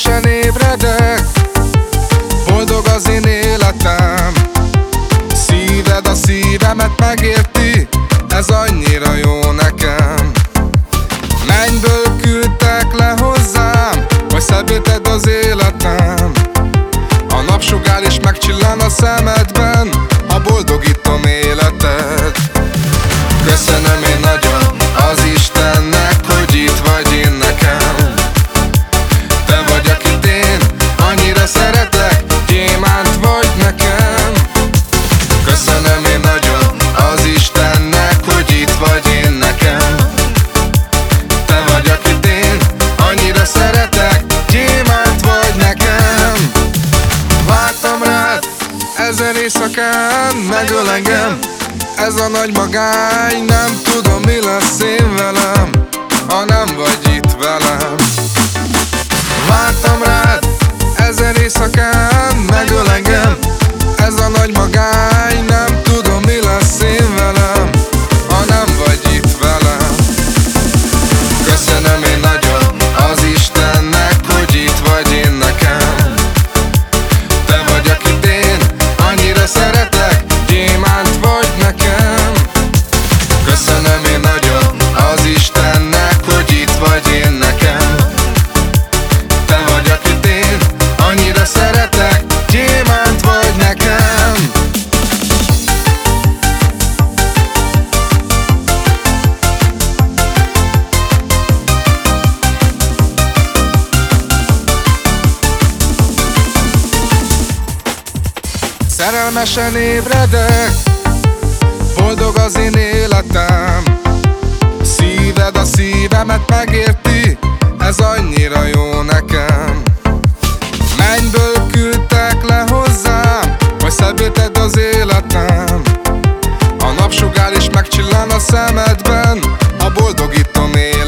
Ébresen ébredek. Boldog az én életem. Szíved a szívemet megérti Ez annyira jó nekem. Mennyből küldtek le hozzám Hogy szebbíted az életem. A napsugár is megcsillan a szemedben Ha boldogítom életed Köszönöm. Ezer éjszakán Megöl engem. Ez a nagy magány Nem tudom mi lesz én velem Ha nem vagy itt velem. Vártam rád ezer éjszakán Szerelmesen ébredek Boldog az én életem. Szíved a szívemet megérti Ez annyira jó nekem. Mennyből küldtek le hozzám Hogy szebbé tedd az életem. A napsugár is megcsillan a szemedben Ha boldogítom életed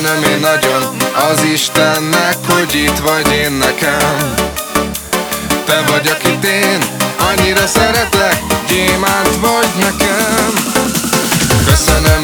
Köszönöm én nagyon az Istennek, hogy itt vagy én nekem. Te vagy, akit én annyira szeretlek, gyémánt vagy nekem. Köszönöm